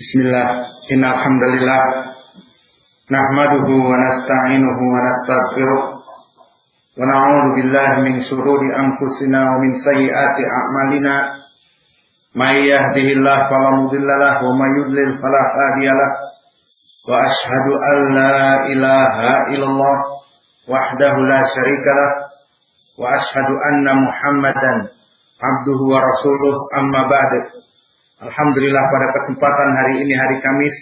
Bismillah, innal hamdalillah nahmaduhu wa nasta'inuhu wa nastaghfiruh wa na'udzu billahi min shururi anfusina wa min sayyiati a'malina. May yahdihillahu fala mudhillalah wa may yudlil fala hadiyalah wa ashhadu an la ilaha illallah wahdahu la syarikalah wa ashhadu anna muhammadan abduhu wa rasuluh. Amma ba'du Alhamdulillah pada kesempatan hari ini hari Kamis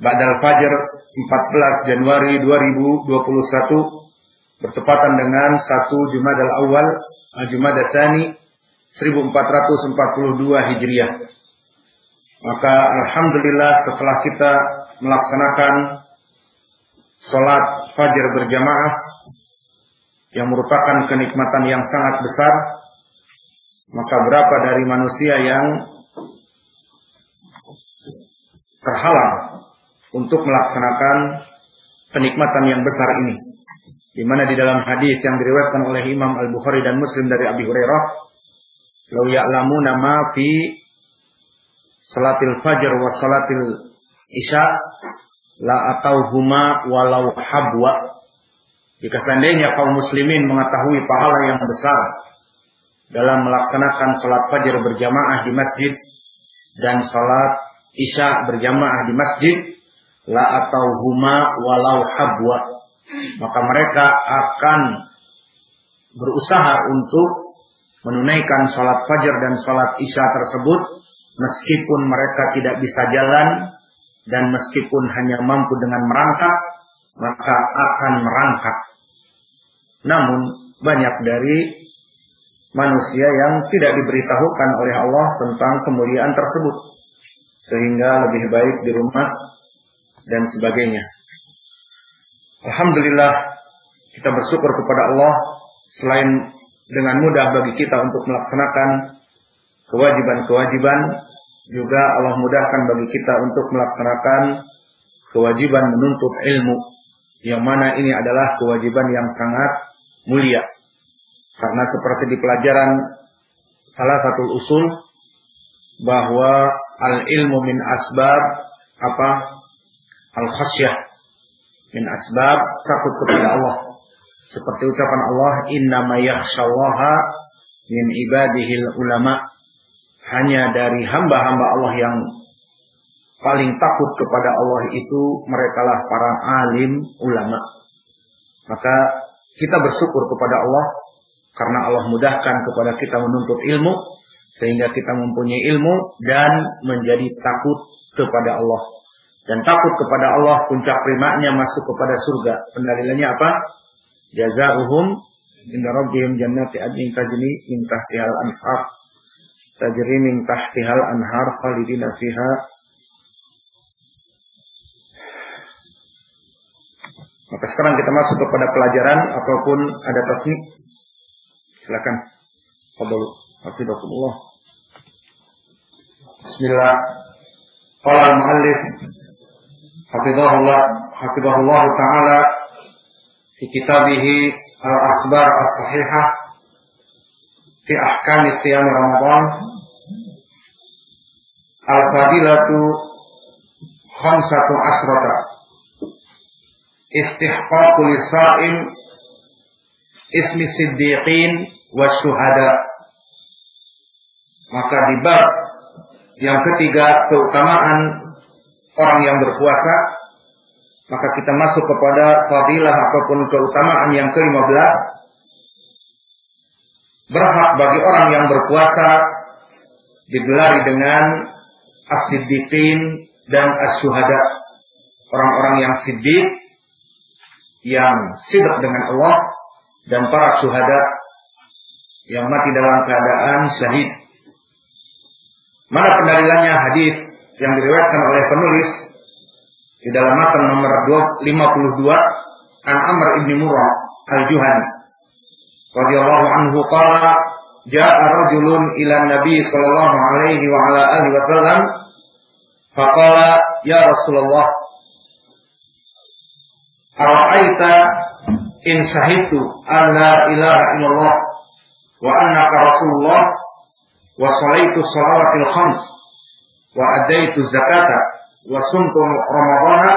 Badal Fajar 14 Januari 2021 bertepatan dengan 1 Jumadal Awal Al-Jumadah Tani 1442 Hijriah. Maka Alhamdulillah setelah kita melaksanakan sholat fajar berjamaah yang merupakan kenikmatan yang sangat besar, maka berapa dari manusia yang terhalang untuk melaksanakan kenikmatan yang besar ini. Di mana di dalam hadis yang diriwayatkan oleh Imam Al-Bukhari dan Muslim dari Abi Hurairah, "Lau ya'lamuna ma fi salatil fajr wa salatil isya la atauhuma walau habwa." Jika seandainya kaum muslimin mengetahui pahala yang besar dalam melaksanakan salat fajar berjamaah di masjid dan salat isya berjamaah di masjid la atau huma walau habwa. Maka mereka akan berusaha untuk menunaikan salat fajar dan salat isya tersebut meskipun mereka tidak bisa jalan dan meskipun hanya mampu dengan merangkak maka akan merangkak. Namun banyak dari manusia yang tidak diberitahukan oleh Allah tentang kemuliaan tersebut sehingga lebih baik di rumah dan sebagainya. Alhamdulillah kita bersyukur kepada Allah selain dengan mudah bagi kita untuk melaksanakan kewajiban-kewajiban juga Allah mudahkan bagi kita untuk melaksanakan kewajiban menuntut ilmu yang mana ini adalah kewajiban yang sangat mulia karena seperti di pelajaran salah satu usul bahwa al ilmu min asbab apa? Al khasyah min asbab takut kepada Allah. Seperti ucapan Allah inna yakhshallaha min ibadihil ulama. Hanya dari hamba-hamba Allah yang paling takut kepada Allah itu merekalah para alim ulama. Maka kita bersyukur kepada Allah karena Allah mudahkan kepada kita menuntut ilmu sehingga kita mempunyai ilmu dan menjadi takut kepada Allah. Dan takut kepada Allah puncak primanya masuk kepada surga. Pendalilannya apa? Jazaohum inda rabbihim jannati adnin tajri min tahtihal anhar. Tajri min tahtihal anhar khalidina fiha Maka sekarang kita masuk kepada pelajaran ataupun ada tasnik. Silakan. Fadlu. Hafizakumullah. Bismillah. Qala al-muallif hafizahullah hafizahullah taala fi kitabih al-akhbar as-sahihah fi ahkam siyam Ramadan al-fadilatu khamsatu asrata istihqaqu lisa'im ismi siddiqin wa syuhada' Maka di bab yang ketiga keutamaan orang yang berpuasa maka kita masuk kepada fadilah ataupun keutamaan yang ke-15 berhak bagi orang yang berpuasa digelari dengan as-siddiqin dan as-syuhada. Orang-orang yang siddiq yang sidq dengan Allah dan para syuhada yang mati dalam keadaan syahid Mana pendalilannya? Hadis yang diriwayatkan oleh penulis di dalam matan nomor 52 An Amr ibn Murrah Al-Juhani. Radhiyallahu anhu qala ja'a rajulun ila Nabi sallallahu alaihi wa ala alihi wasallam faqala ya Rasulullah Ara'aita in sahidtu an la ilaha illallah wa annaka Rasulullah wa salaitu salawatil khams wa adaitu zakata wa sumtu ramadhana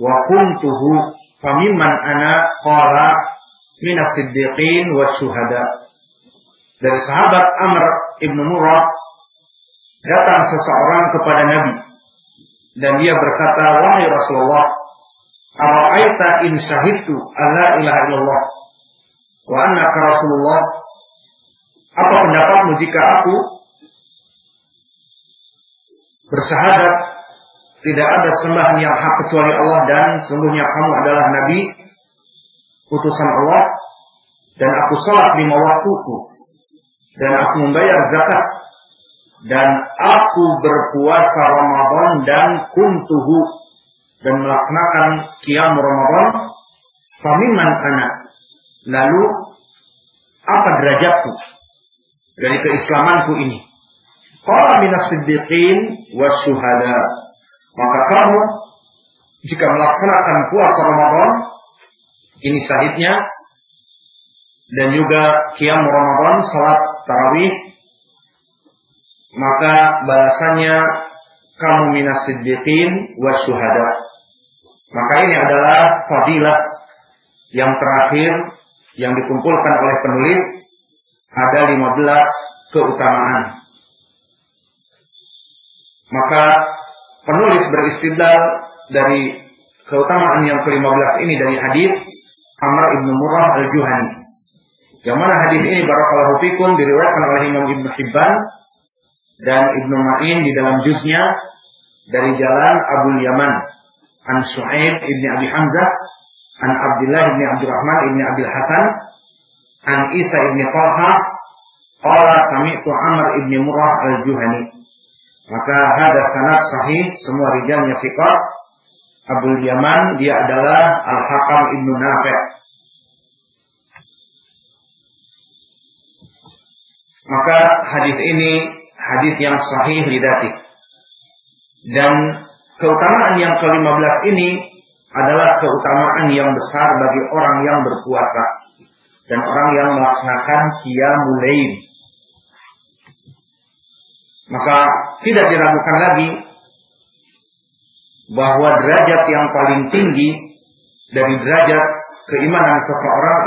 wa kuntuhu famimman ana qala min as-siddiqin wa syuhada dari sahabat Amr ibnu Murrah datang seseorang kepada Nabi dan dia berkata wahai Rasulullah Ara'aita in syahidtu alla ilaha illallah wa annaka Rasulullah apa pendapatmu jika aku bersahadat? Tidak ada sembahan yang hak kecuali Allah dan sungguhnya kamu adalah nabi utusan Allah dan aku salat lima waktuku dan aku membayar zakat dan aku berpuasa Ramadan dan kuntuhu dan melaksanakan qiyam Ramadan famiman anak lalu apa derajatku dari keislamanku ini Qala minas siddiqin syuhada. Maka kamu jika melaksanakan puasa Ramadan ini sahidnya dan juga qiyam Ramadan salat tarawih maka balasannya kamu minas siddiqin syuhada. Maka ini adalah fadilah yang terakhir yang dikumpulkan oleh penulis ada 15 keutamaan. Maka penulis beristidlal dari keutamaan yang ke-15 ini dari hadis Amr ibnu Murrah al-Juhani. Yang mana hadis ini barakallahu fikum diriwayatkan oleh Imam Ibnu Hibban dan Ibnu Ma'in di dalam juznya dari jalan Abu Yaman an Su'aib ibni Abi Hamzah an Abdullah ibni Abdurrahman ibni Abil Hasan an Isa ibni Talha qala sami'tu Amr ibni Murrah al-Juhani maka hadis sanad sahih, semua rijalnya fiqh. Abu Yaman dia adalah Al-Hakam Ibnu Nafi'. Maka hadis ini hadis yang sahih lidati. Dan keutamaan yang ke-15 ini adalah keutamaan yang besar bagi orang yang berpuasa dan orang yang melaksanakan qiyamul lail maka tidak diragukan lagi bahwa derajat yang paling tinggi dari derajat keimanan seseorang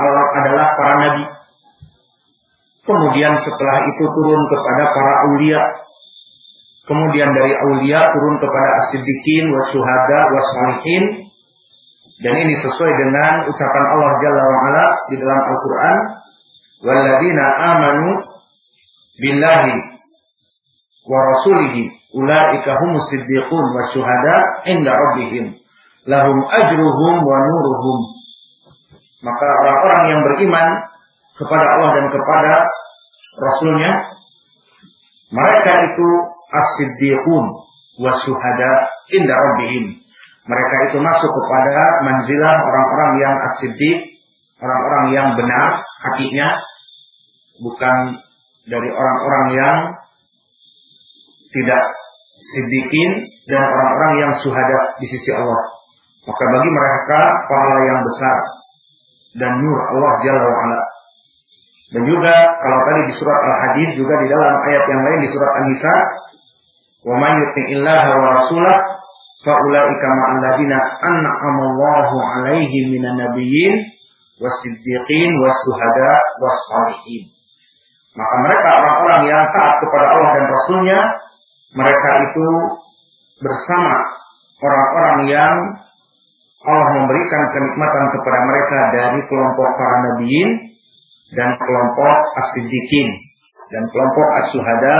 adalah para nabi. Kemudian setelah itu turun kepada para aulia. Kemudian dari aulia turun kepada as-siddiqin, was-suhada, was-salihin. Dan ini sesuai dengan ucapan Allah Jalla wa'ala di dalam Al-Quran. Walladina amanu billahi wa rasulihi ulaika humus siddiqun wa syuhada inda rabbihim. Lahum ajruhum wa nuruhum. Maka orang-orang yang beriman kepada Allah dan kepada Rasulnya mereka itu as-siddiqun wa syuhada inda rabbihim mereka itu masuk kepada manzilah orang-orang yang as-siddiq orang-orang yang benar hakiknya bukan dari orang-orang yang tidak sidikin dan orang-orang yang suhada di sisi Allah. Maka bagi mereka pahala yang besar dan nur Allah Jalla wa'ala. Dan juga kalau tadi di surat Al-Hadid juga di dalam ayat yang lain di surat An-Nisa, "Wa may yuti'illaha wa nabiyyin wasiddiqin wasuhada wassalihin." Maka mereka orang-orang yang taat kepada Allah dan Rasulnya mereka itu bersama orang-orang yang Allah memberikan kenikmatan kepada mereka dari kelompok para nabiin dan kelompok as-siddiqin dan kelompok as-suhada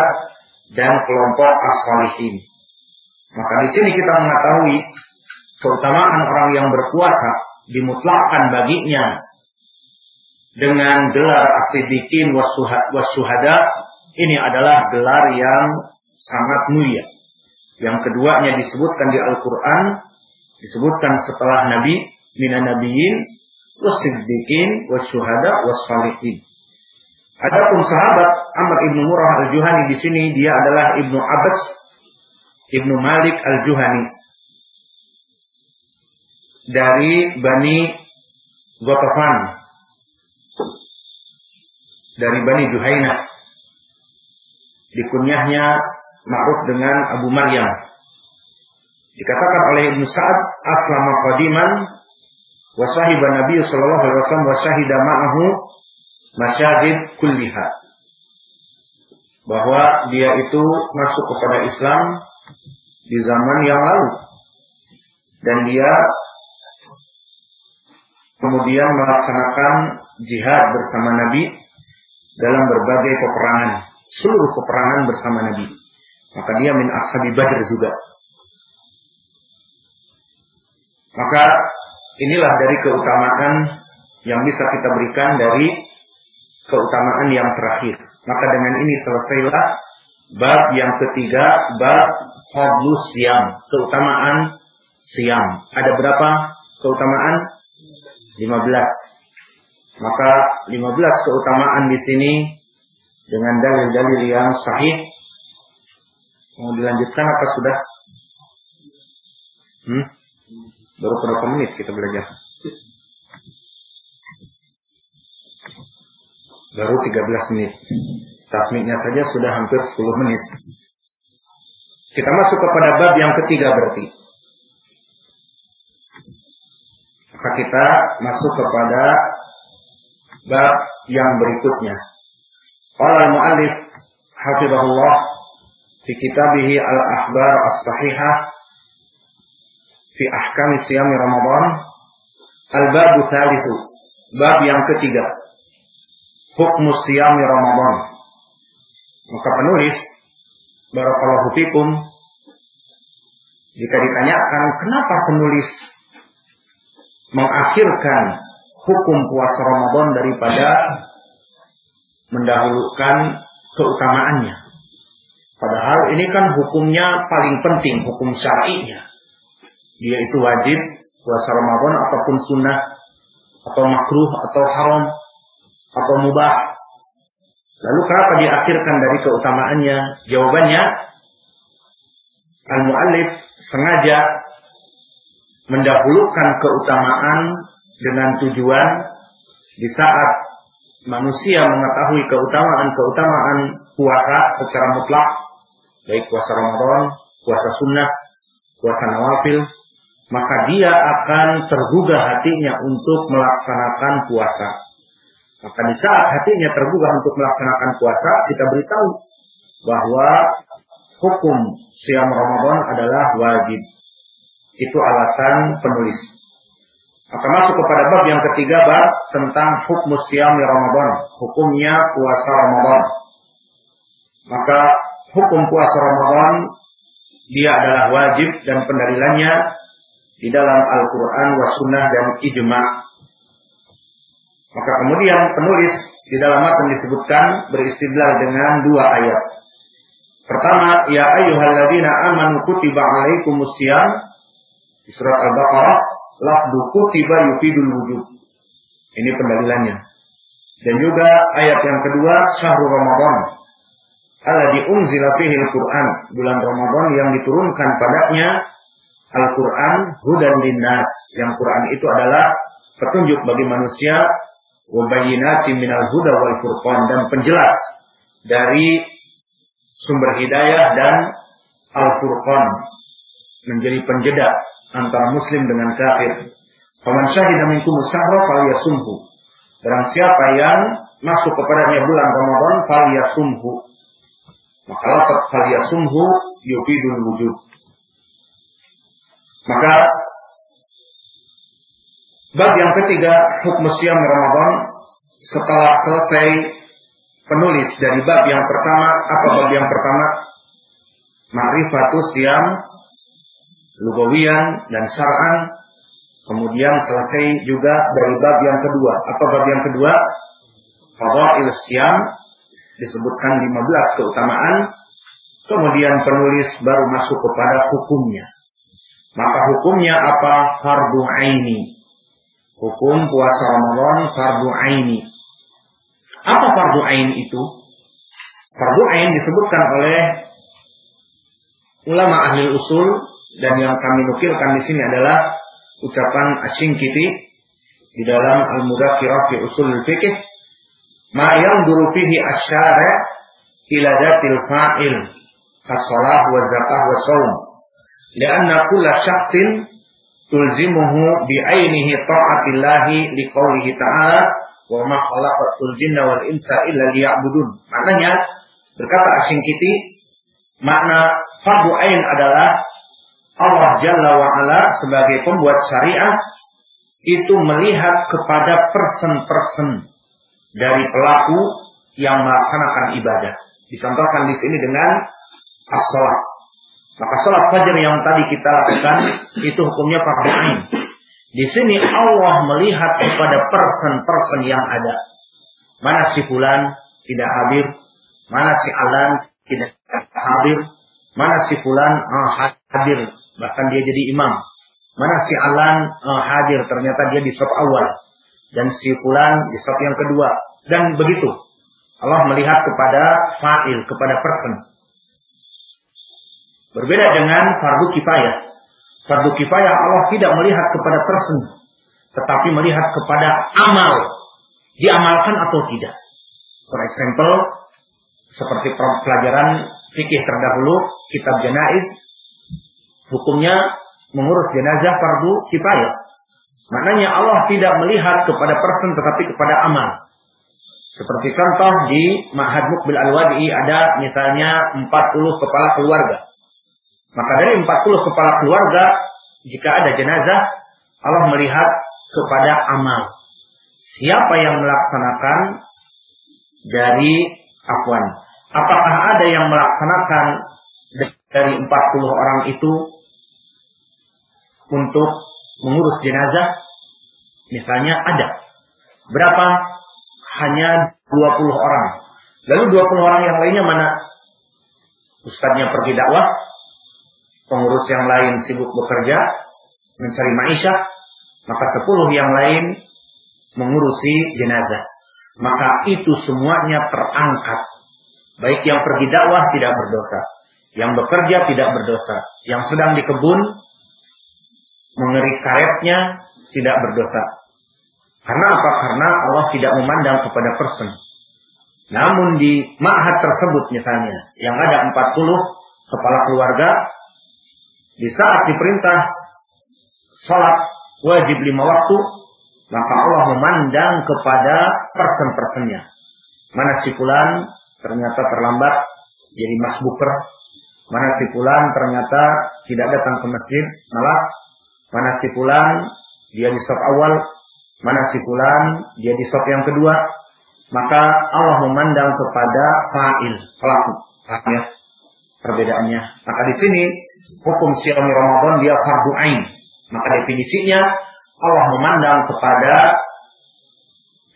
dan kelompok as-salihin. Maka di sini kita mengetahui keutamaan orang yang berpuasa dimutlakkan baginya dengan gelar as-siddiqin was-suhada ini adalah gelar yang sangat mulia. Yang keduanya disebutkan di Al-Quran, disebutkan setelah Nabi, minan nabiyin, wasiddiqin, wasyuhada, wassalihin. Adapun sahabat Amr ibnu Murrah al-Juhani di sini dia adalah ibnu Abbas ibnu Malik al-Juhani dari Bani Gotofan dari Bani Juhaina dikunyahnya ma'ruf dengan Abu Maryam. Dikatakan oleh Ibnu Sa'ad, aslama qadiman wa sahiba Nabi sallallahu alaihi wasallam wa syahida ma'ahu kulliha. Bahwa dia itu masuk kepada Islam di zaman yang lalu. Dan dia kemudian melaksanakan jihad bersama Nabi dalam berbagai peperangan, seluruh peperangan bersama Nabi. Maka dia min ashabi Badr juga. Maka inilah dari keutamaan yang bisa kita berikan dari keutamaan yang terakhir. Maka dengan ini selesailah bab yang ketiga, bab fadlus siam, keutamaan siam. Ada berapa keutamaan? 15. Maka 15 keutamaan di sini dengan dalil-dalil yang sahih. Mau dilanjutkan apa sudah? Hmm? Baru berapa menit kita belajar? Baru 13 menit. Tasmiknya saja sudah hampir 10 menit. Kita masuk kepada bab yang ketiga berarti. Maka kita masuk kepada bab yang berikutnya. Qala al-mu'allif hafizahullah fi kitabihi al-akhbar as-sahihah fi ahkam siyam Ramadan al-bab tsalitsu bab yang ketiga hukum siyam Ramadan maka penulis barakallahu fikum jika ditanyakan kenapa penulis mengakhirkan hukum puasa Ramadan daripada mendahulukan keutamaannya. Padahal ini kan hukumnya paling penting, hukum syar'inya. Dia itu wajib puasa Ramadan ataupun sunnah atau makruh atau haram atau mubah. Lalu kenapa diakhirkan dari keutamaannya? Jawabannya Al-Mu'allif sengaja mendahulukan keutamaan dengan tujuan di saat manusia mengetahui keutamaan-keutamaan puasa secara mutlak, baik puasa Ramadan, puasa sunnah, puasa nawafil, maka dia akan tergugah hatinya untuk melaksanakan puasa. Maka di saat hatinya tergugah untuk melaksanakan puasa, kita beritahu bahwa hukum siam Ramadan adalah wajib. Itu alasan penulis. Maka masuk kepada bab yang ketiga bab tentang hukum siam Ramadan, hukumnya puasa Ramadan. Maka hukum puasa Ramadan dia adalah wajib dan pendalilannya di dalam Al-Quran, Sunnah dan Ijma. Maka kemudian penulis di dalam matan disebutkan beristidlal dengan dua ayat. Pertama, ya ayyuhalladzina amanu kutiba alaikumus siyam di surat Al-Baqarah lafdu kutiba yufidul wujud. Ini pendalilannya. Dan juga ayat yang kedua syahrul Ramadan. Alladzi unzila fihi al-Qur'an, bulan Ramadan yang diturunkan padanya Al-Qur'an hudan linnas. Yang Quran itu adalah petunjuk bagi manusia wa bayyinatin minal huda wal furqan dan penjelas dari sumber hidayah dan Al-Furqan menjadi penjeda antara muslim dengan kafir. Paman syahida minkum sahra falyasumhu. Barang siapa yang masuk kepadanya bulan Ramadan falyasumhu. Maka lafaz falyasumhu yufidul wujud. Maka bab yang ketiga hukum siam Ramadan setelah selesai penulis dari bab yang pertama apa bab yang pertama ma'rifatus siam lugawian dan syar'an. Kemudian selesai juga dari bab yang kedua. Apa bab yang kedua? Fadail siam disebutkan 15 keutamaan. Kemudian penulis baru masuk kepada hukumnya. Maka hukumnya apa? Fardu aini. Hukum puasa Ramadan fardu aini. Apa fardu ain itu? Fardu ain disebutkan oleh ulama ahli usul dan yang kami nukilkan di sini adalah ucapan Asyingkiti di dalam Al-Mudzakkirah fi Usul Fikih ma yang fihi asyara ila datil fa'il as-salah wa zakah wa shaum. Lianna kulla syakhsin tulzimuhu bi ainihi ta'atillahi liqaulihi ta'ala wa ma khalaqatul jinna wal insa illa liya'budun. Maknanya berkata Asyingkiti makna fardu ain adalah Allah Jalla wa Ala sebagai pembuat syariat itu melihat kepada person-person dari pelaku yang melaksanakan ibadah. Dicontohkan di sini dengan as-salat. Maka salat fajar yang tadi kita lakukan itu hukumnya fardu ain. Di sini Allah melihat kepada person-person yang ada. Mana si fulan tidak hadir, mana si alan tidak hadir, mana si fulan oh, hadir, bahkan dia jadi imam. Mana si alan oh, hadir, ternyata dia di sop awal. Dan si fulan di sop yang kedua. Dan begitu. Allah melihat kepada fa'il, kepada person. Berbeda dengan fardu kifayah. Fardu kifayah Allah tidak melihat kepada person, tetapi melihat kepada amal. Diamalkan atau tidak. For example, seperti pelajaran fikih terdahulu, kitab janaiz, hukumnya mengurus jenazah fardu kifayah. Maknanya Allah tidak melihat kepada person tetapi kepada amal. Seperti contoh di Ma'had Mukbil Al-Wadi'i ada misalnya 40 kepala keluarga. Maka dari 40 kepala keluarga, jika ada jenazah, Allah melihat kepada amal. Siapa yang melaksanakan dari afwan? Apakah ada yang melaksanakan dari 40 orang itu untuk mengurus jenazah? Misalnya ada. Berapa? Hanya 20 orang. Lalu 20 orang yang lainnya mana? Ustadznya pergi dakwah, pengurus yang lain sibuk bekerja, mencari maisha, maka sepuluh yang lain mengurusi jenazah. Maka itu semuanya terangkat. Baik yang pergi dakwah tidak berdosa, yang bekerja tidak berdosa, yang sedang di kebun mengeri karetnya tidak berdosa. Karena apa? Karena Allah tidak memandang kepada person. Namun di ma'had tersebut misalnya, yang ada 40 kepala keluarga, di saat diperintah sholat wajib lima waktu, maka Allah memandang kepada person-personnya. Mana si pulan ternyata terlambat jadi masbuker. Mana si pulan ternyata tidak datang ke masjid, malah mana si pulan dia di sop awal, mana si pulan dia di sop yang kedua. Maka Allah memandang kepada fa'il, pelaku. Ya? Perbedaannya. Maka di sini hukum siam Ramadan dia fardu ain. Maka definisinya Allah memandang kepada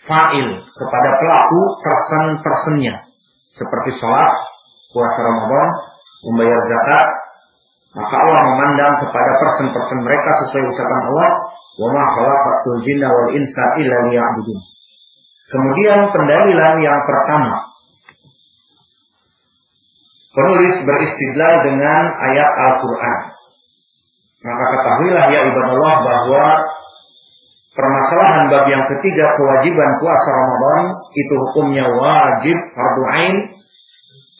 fa'il, kepada pelaku person-personnya. Seperti sholat, puasa Ramadan, membayar zakat, maka Allah memandang kepada person-person mereka sesuai ucapan Allah, "Wa ma wal insa illa liya'budun." Kemudian pendalilan yang pertama Penulis beristidlal dengan ayat Al-Quran. Maka ketahuilah ya ibadah Allah bahwa permasalahan bab yang ketiga kewajiban puasa Ramadan itu hukumnya wajib fardu ain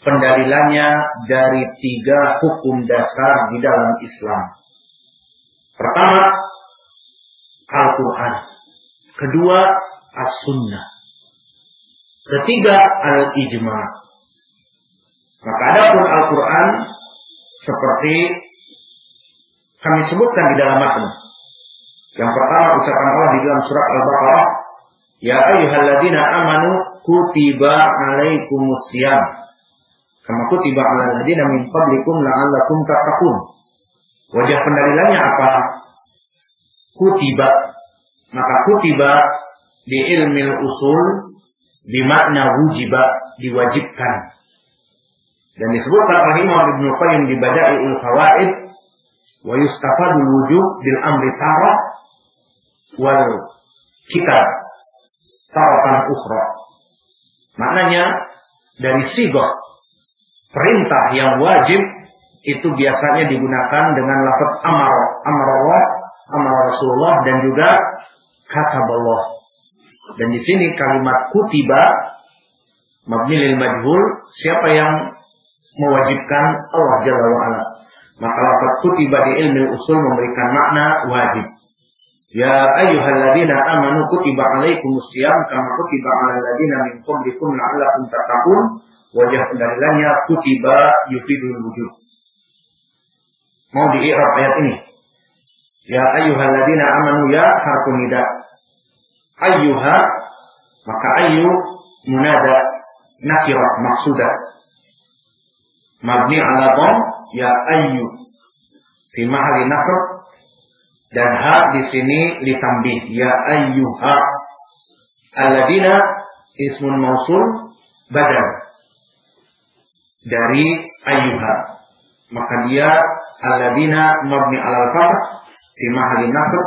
pendalilannya dari tiga hukum dasar di dalam Islam. Pertama, Al-Quran. Kedua, As-Sunnah. Ketiga, Al-Ijma' Maka adapun Al-Quran seperti kami sebutkan di dalam materi. Yang pertama ucapan Allah di dalam surat Al-Baqarah, Ya ayyuhalladzina amanu kutiba alaikumus siyam. Kama kutiba alal ladzina min qablikum la'allakum tattaqun. Wajah pendalilannya apa? Kutiba. Maka kutiba di ilmu usul bimakna wujiba diwajibkan dan disebutkan oleh Imam Ibn Qayyim di Bada'i'ul Fawaid wa yustafadul wujub bil amri tara wal kitab taratan ukhra. Maknanya dari sigoh perintah yang wajib itu biasanya digunakan dengan lafaz amar, amar Allah, amar Rasulullah dan juga kata Allah. Dan di sini kalimat kutiba mabni majhul siapa yang mewajibkan Allah Jalla wa'ala. Maka lafaz kutiba di ilmu usul memberikan makna wajib. Ya ayyuhalladzina amanu kutiba alaikumus siyam kama kutiba alal ladzina min qablikum la'allakum tattaqun. Wajah pendalilannya kutiba yufidul wujud. Mau di ayat ini. Ya ayyuhalladzina amanu ya harfu nida. Ayyuha maka ayyu munada nakirah maksudah. Mabni ala dom ya ayyu. Fi mahali nasr. Dan ha di sini ditambih ya ayyuha. Alladzina ismun mausul badal dari ayyuha. Maka dia alladzina mabni ala fath fi mahali nasr.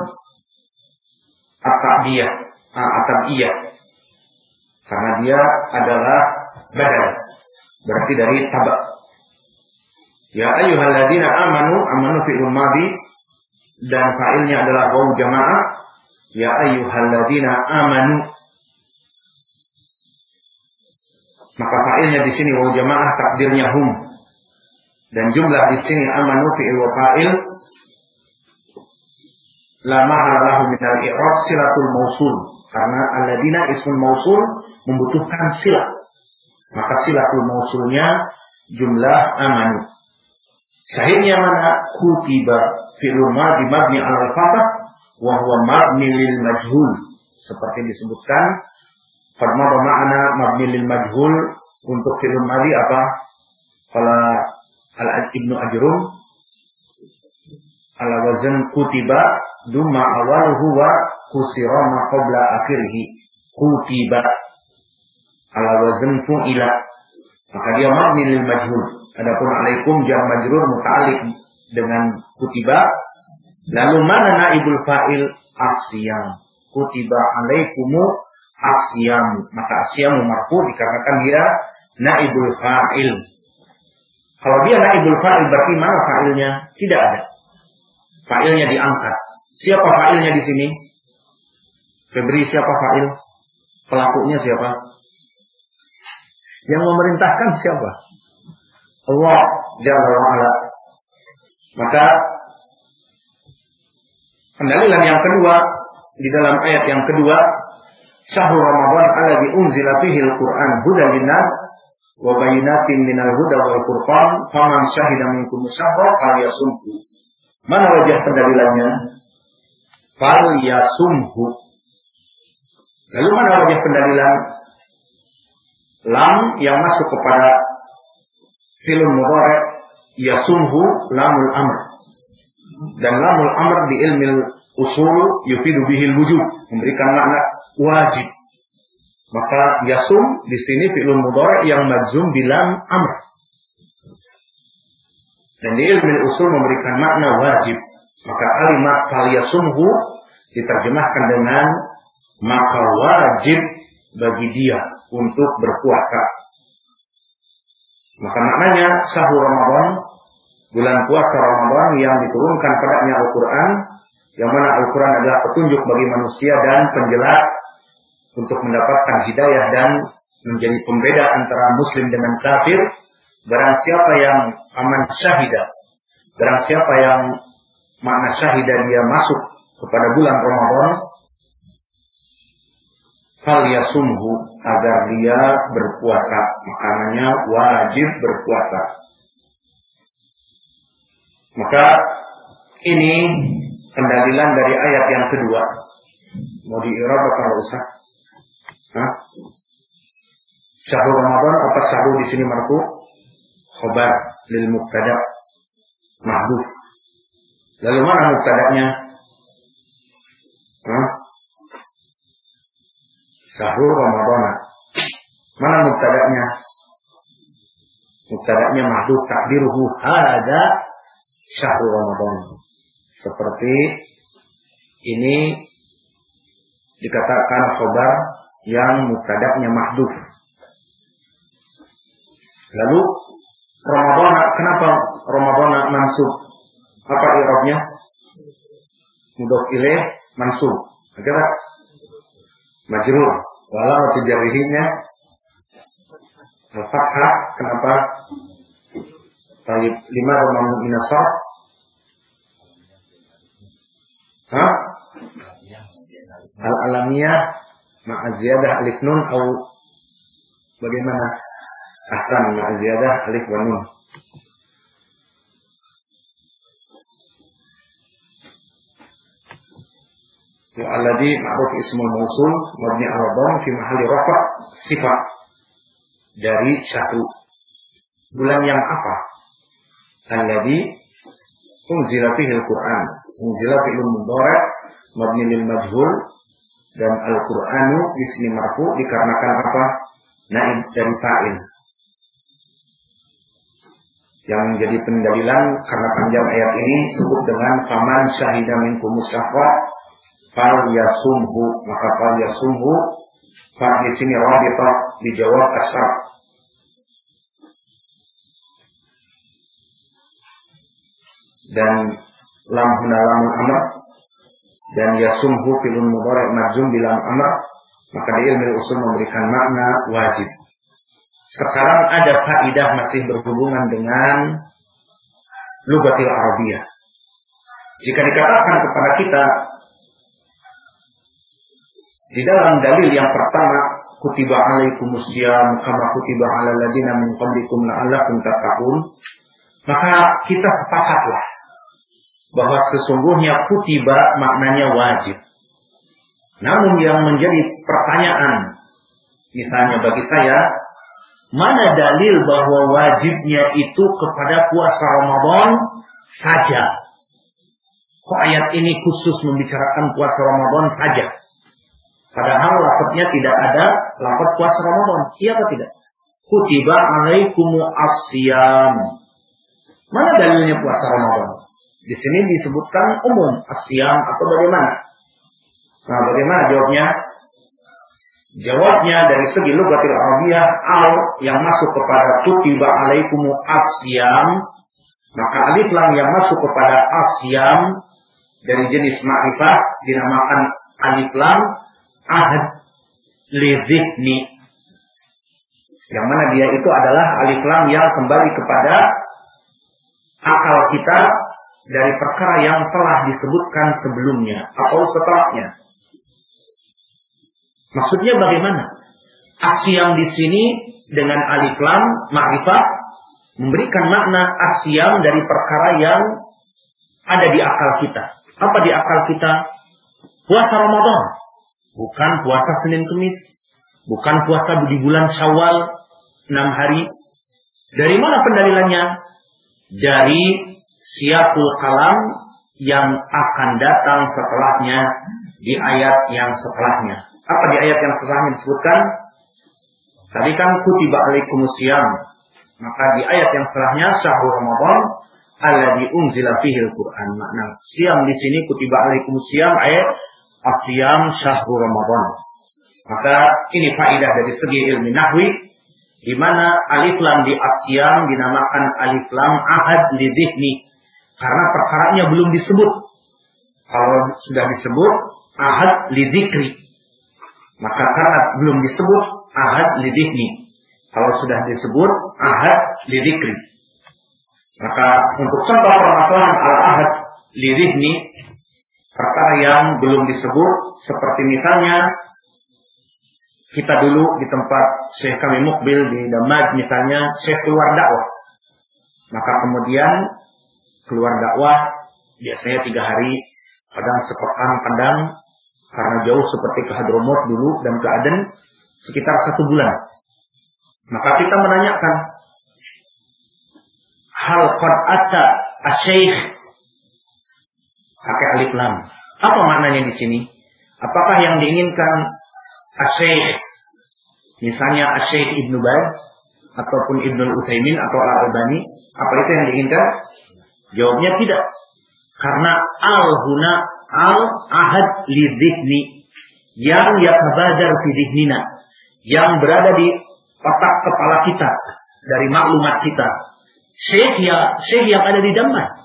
At-ta'diyah at-tabiyah. Karena dia adalah badal berarti dari tabak Ya ayyuhalladzina amanu amanu fi'il madhi dan fa'ilnya adalah wawu jamaah. Ya ayyuhalladzina amanu. Maka fa'ilnya di sini wawu jamaah takdirnya hum. Dan jumlah di sini amanu fi'il wa fa'il la mahala min al-i'rab silatul mausul karena alladzina ismul mausul membutuhkan silah. Maka silatul mausulnya jumlah amanu. Sahihnya mana? Kutiba fi'il madhi mabni al fathah wa huwa mabni lil majhul. Seperti disebutkan pada makna mabni lil majhul untuk fi'il madhi apa? Kalau al ibnu ajrum. Ala wazan kutiba dumma awaluhu wa kusira ma qabla akhirih kutiba. Ala wazan fu'ila. Maka dia mabni lil majhul Adapun alaikum jam majrur muta'alliq dengan kutiba. Lalu mana naibul fa'il asyam? Kutiba alaikumu asyam. Maka asyam marfu dikarenakan dia naibul fa'il. Kalau dia naibul fa'il berarti mana fa'ilnya? Tidak ada. Fa'ilnya diangkat. Siapa fa'ilnya di sini? Febri siapa fa'il? Pelakunya siapa? Yang memerintahkan siapa? Allah Jalla wa'ala. Maka pendalilan yang kedua di dalam ayat yang kedua Syahrul Ramadan alladzi unzila fihi al-Qur'an hudan linnas wa bayyinatin minal huda wal furqan faman syahida minkum syahra falyasumhu. Mana wajah pendalilannya? Falyasumhu. Lalu mana wajah pendalilan? Lam yang masuk kepada Film mudhari yasumhu lamul amr. Dan lamul amr di ilmu usul yufidu bihil wujud, memberikan makna wajib. Maka yasum di sini fi'il mudhari yang majzum bilam amr. Dan di ilmu usul memberikan makna wajib. Maka kalimat fal yasumhu diterjemahkan dengan maka wajib bagi dia untuk berpuasa maka maknanya sahur Ramadan, bulan puasa Ramadan yang diturunkan padanya Al-Quran, yang mana Al-Quran adalah petunjuk bagi manusia dan penjelas untuk mendapatkan hidayah dan menjadi pembeda antara muslim dengan kafir. Barang siapa yang aman syahidah, barang siapa yang makna syahidah dia masuk kepada bulan Ramadan, fal yasumhu agar dia berpuasa. Makanannya wajib berpuasa. Maka ini pendalilan dari ayat yang kedua. Mau di Irab atau usah? Hah? Syahrul Ramadan apa syahrul di sini marfu? Khobar lil mubtada mahduf. Lalu mana mubtadanya? Hah? Sahur Ramadan. Mana mubtada'nya? Mubtada'nya mahdud takdiruhu hadza syahrul Ramadan. Seperti ini dikatakan khobar yang mubtada'nya mahdud. Lalu Ramadan kenapa Ramadan mansub? Apa irobnya? Mudok ilaih mansub. Agar majrur walau tijarihinya al-fathah kenapa Baik, lima mamnu minasar. Hah? Al-alamiyah ma'aziyadah alif nun atau bagaimana? Ahsan ma'aziyadah alif wa nun. Alladhi ma'ruf ismul mausul mabni al fi mahalli rafa sifat dari satu bulan yang apa? Alladhi unzila fihi al-Qur'an. Unzila fihi mudhari mabni lil majhul dan Al-Qur'anu ismi marfu dikarenakan apa? Naib dari fa'il. Yang menjadi pendalilan karena panjang ayat ini sebut dengan faman syahidah minkum fal yasumhu maka fal yasumhu fa di sini rabitah dijawab asyaf dan lam lamun amr dan yasumhu filun mudhari majzum bilam amr. Maka di ilmu usul memberikan makna wajib. Sekarang ada faidah masih berhubungan dengan lugatil Arabiyah. Jika dikatakan kepada kita di dalam dalil yang pertama, kutiba alaikumusiyam kama kutiba ala ladina min qablikum la'allakum tattaqun, maka kita sepakatlah bahwa sesungguhnya kutiba maknanya wajib. Namun yang menjadi pertanyaan, misalnya bagi saya, mana dalil bahwa wajibnya itu kepada puasa Ramadan saja? Kok ayat ini khusus membicarakan puasa Ramadan saja? Padahal lafadznya tidak ada lafadz puasa Ramadan. Iya atau tidak? Kutiba alaikumu asyam. Mana dalilnya puasa Ramadan? Di sini disebutkan umum asyam atau bagaimana? Nah, bagaimana jawabnya? Jawabnya dari segi lugatil Arabiyah al yang masuk kepada kutiba alaikumu asyam maka alif lam yang masuk kepada asyam dari jenis ma'rifah dinamakan alif lam ahad lidhihni. Yang mana dia itu adalah alif lam yang kembali kepada akal kita dari perkara yang telah disebutkan sebelumnya atau setelahnya. Maksudnya bagaimana? Asyam di sini dengan alif lam ma'rifat memberikan makna asyam dari perkara yang ada di akal kita. Apa di akal kita? Puasa Ramadan. Bukan puasa Senin Kemis. Bukan puasa di bulan Syawal. Enam hari. Dari mana pendalilannya? Dari siapul kalam yang akan datang setelahnya di ayat yang setelahnya. Apa di ayat yang setelahnya disebutkan? Tadi kan kutiba alaikumusiyam. Maka di ayat yang setelahnya syahrul Ramadan alladzi unzila fihi al-Qur'an. Makna siam di sini kutiba alaikumusiyam ayat asyam syahrul Ramadan. Maka ini faidah dari segi ilmu nahwi di mana alif lam di asyam dinamakan alif lam ahad lidhihni karena perkaranya belum disebut. Kalau sudah disebut ahad lidhikri maka karena belum disebut ahad lidhihni. Kalau sudah disebut ahad lidhikri maka untuk contoh permasalahan al-ahad lidhihni perkara yang belum disebut seperti misalnya kita dulu di tempat Syekh kami Mukbil di Damaj misalnya Syekh keluar dakwah. Maka kemudian keluar dakwah biasanya tiga hari kadang sepekan kadang karena jauh seperti ke Hadromot dulu dan ke Aden sekitar satu bulan. Maka kita menanyakan hal qad ata pakai alif lam. Apa maknanya di sini? Apakah yang diinginkan asyik misalnya asyik Ibnu Baz ataupun Ibnu Utsaimin atau Al-Albani, apa itu yang diinginkan? Jawabnya tidak. Karena al huna al ahad li yang yatabadar fi dhihnina yang berada di otak kepala kita dari maklumat kita. Syekh ya syekh yang ada di Damas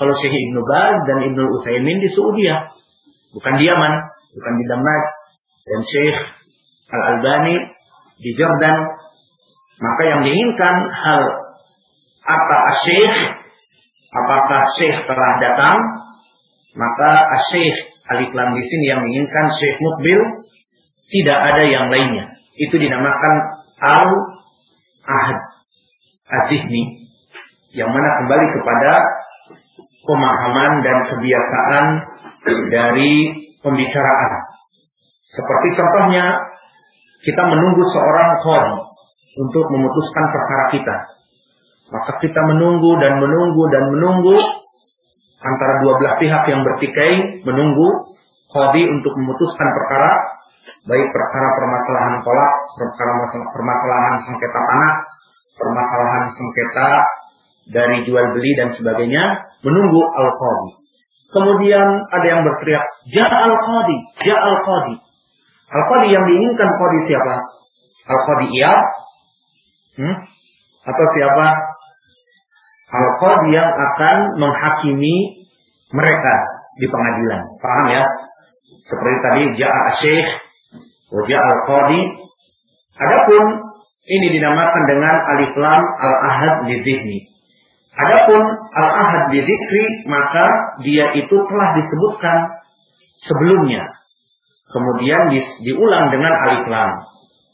kalau Syekh Ibnu Baz dan Ibnu Utsaimin di Saudi bukan di Yaman, bukan di Damas dan Syekh Al Albani di Jordan. Maka yang diinginkan hal apa asyikh, apakah syekh telah datang, maka asyikh alif lam di sini yang menginginkan syekh mukbil tidak ada yang lainnya. Itu dinamakan al ahad azihni yang mana kembali kepada pemahaman dan kebiasaan dari pembicaraan. Seperti contohnya kita menunggu seorang khodi untuk memutuskan perkara kita. Maka kita menunggu dan menunggu dan menunggu antara dua belah pihak yang bertikai menunggu khodi untuk memutuskan perkara baik perkara permasalahan kolak, perkara permasalahan sengketa tanah, permasalahan sengketa dari jual beli dan sebagainya, menunggu al qadi. Kemudian ada yang berteriak, "Ja al qadi, ja al qadi." Al qadi yang diinginkan qadi siapa? Al qadi iya? Hmm? Atau siapa? Al qadi yang akan menghakimi mereka di pengadilan. Paham ya? Seperti tadi ja'a syekh, wajah al qadi. Adapun ini dinamakan dengan alif lam al-ahad di zihni. Adapun al-ahad di zikri, maka dia itu telah disebutkan sebelumnya. Kemudian di, diulang dengan alif lam.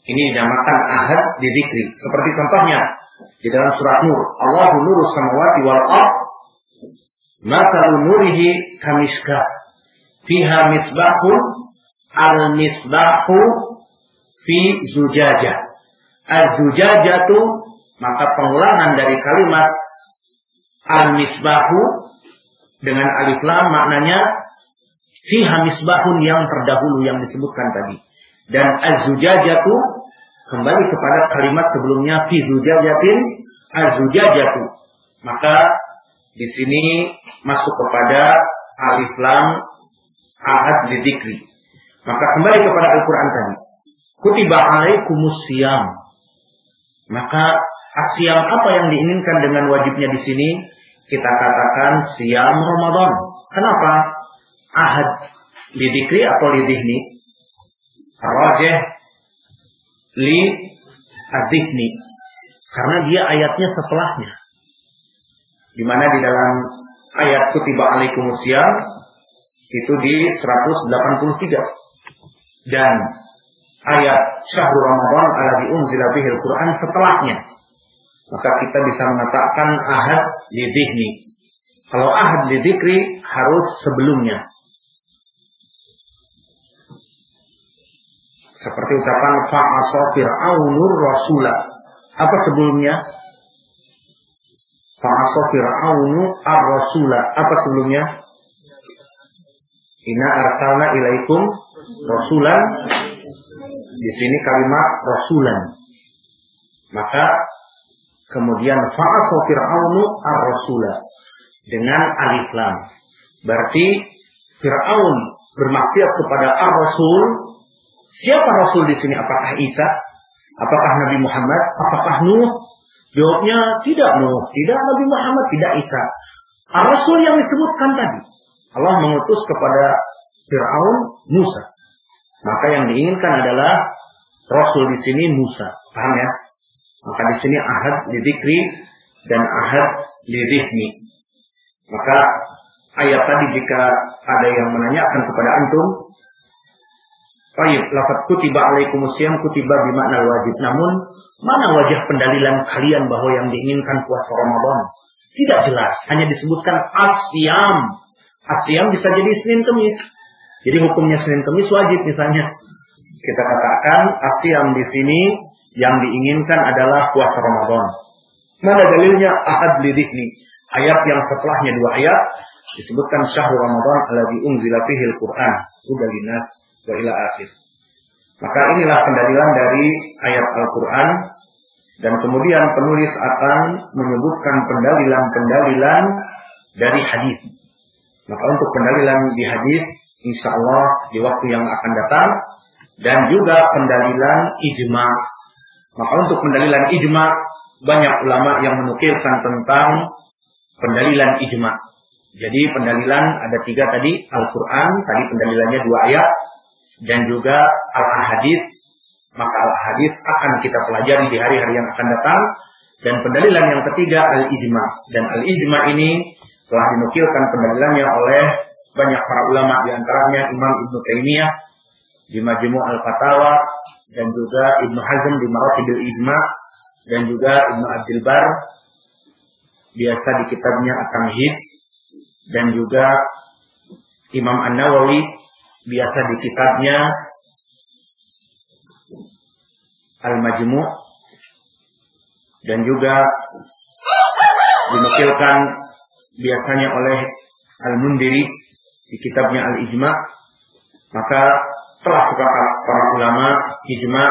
Ini dinamakan ahad di zikri. Seperti contohnya di dalam surat Nur. Allahu nuru samawati wal ard. Masalu nurihi kamiska. Fiha misbahun al-misbahu fi zujajah Az-zujajatu maka pengulangan dari kalimat al-misbahu dengan alif lam maknanya fiha misbahun yang terdahulu yang disebutkan tadi. Dan az-zujajatu kembali kepada kalimat sebelumnya fi zujajatin az-zujajatu. Maka di sini masuk kepada alif lam ahad lidikri. Maka kembali kepada Al-Quran tadi. Kutiba alaikumus siyam. Maka asyam apa yang diinginkan dengan wajibnya di sini? Kita katakan siam Ramadan. Kenapa? Ahad lidikri atau lidihni? Rajeh li adihni. Karena dia ayatnya setelahnya. Di mana di dalam ayat kutiba alaikumusiyam itu di 183. Dan ayat syahrul Ramadan alladzi unzila bihil Quran setelahnya. Maka kita bisa mengatakan ahad lidihni. Kalau ahad lidikri harus sebelumnya. Seperti ucapan fa'asa fir'aunur rasulah. Apa sebelumnya? Fa'asa fir'aunu ar-rasulah. Apa sebelumnya? Inna arsalna ilaikum rasulan di sini kalimat rasulan. Maka kemudian fa'asa fir'aunu ar-rasula dengan alif lam. Berarti Fir'aun bermaksiat kepada ar-rasul. Siapa rasul di sini? Apakah Isa? Apakah Nabi Muhammad? Apakah Nuh? Jawabnya tidak Nuh, tidak Nabi Muhammad, tidak Isa. Ar-rasul yang disebutkan tadi. Allah mengutus kepada Fir'aun Musa. Maka yang diinginkan adalah Rasul di sini Musa. Paham ya? Maka di sini ahad lidikri dan ahad lidihni. Maka ayat tadi jika ada yang menanyakan kepada antum, Baik, lafaz kutiba alaikumusiyam kutiba bimakna wajib. Namun, mana wajah pendalilan kalian bahwa yang diinginkan puasa Ramadan? Tidak jelas, hanya disebutkan asyam. Asyam bisa jadi Senin Kemis. Jadi hukumnya Senin Kemis wajib misalnya. Kita katakan asyam di sini yang diinginkan adalah puasa Ramadan. Mana dalilnya? Ahad lidihni. Ayat yang setelahnya dua ayat disebutkan syahrul Ramadan alladzi unzila fihi al-Qur'an linnas wa ila akhir. Maka inilah pendalilan dari ayat Al-Qur'an dan kemudian penulis akan menyebutkan pendalilan-pendalilan dari hadis. Maka untuk pendalilan di hadis insya Allah di waktu yang akan datang dan juga pendalilan ijma. Maka untuk pendalilan ijma banyak ulama yang menukilkan tentang pendalilan ijma. Jadi pendalilan ada tiga tadi Al-Quran tadi pendalilannya dua ayat dan juga Al-Ahadith maka Al-Ahadith akan kita pelajari di hari-hari yang akan datang Dan pendalilan yang ketiga al-ijma. Dan al-ijma ini telah dinukilkan pendalilannya oleh banyak para ulama di antaranya Imam Ibnu Taimiyah di Majmu' Al-Fatawa dan juga Ibnu Hazm di Maratibul Ijma dan juga Ibnu Abdul Bar biasa di kitabnya At-Tamhid dan juga Imam An-Nawawi biasa di kitabnya Al-Majmu' dan juga dinukilkan biasanya oleh Al-Mundiri di kitabnya Al-Ijma. Maka telah sepakat para ulama ijma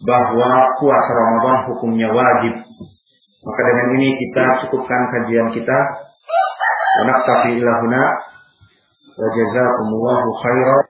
bahwa puasa Ramadan hukumnya wajib. Maka dengan ini kita cukupkan kajian kita. Wa naktafi ilahuna wa jazakumullahu khairan.